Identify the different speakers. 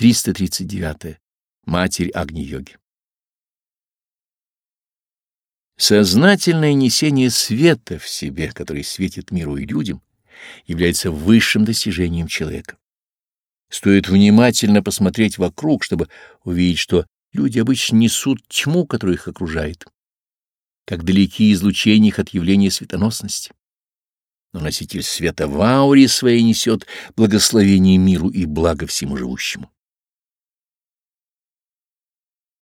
Speaker 1: 339. Матерь Агни-йоги. Сознательное несение света в себе, который светит миру и людям, является высшим достижением человека. Стоит внимательно посмотреть вокруг, чтобы увидеть, что люди обычно несут тьму, которая их окружает, как далеки излучения их от явления светоносности. Но носитель света в ауре своей несет благословение миру и благо всему живущему.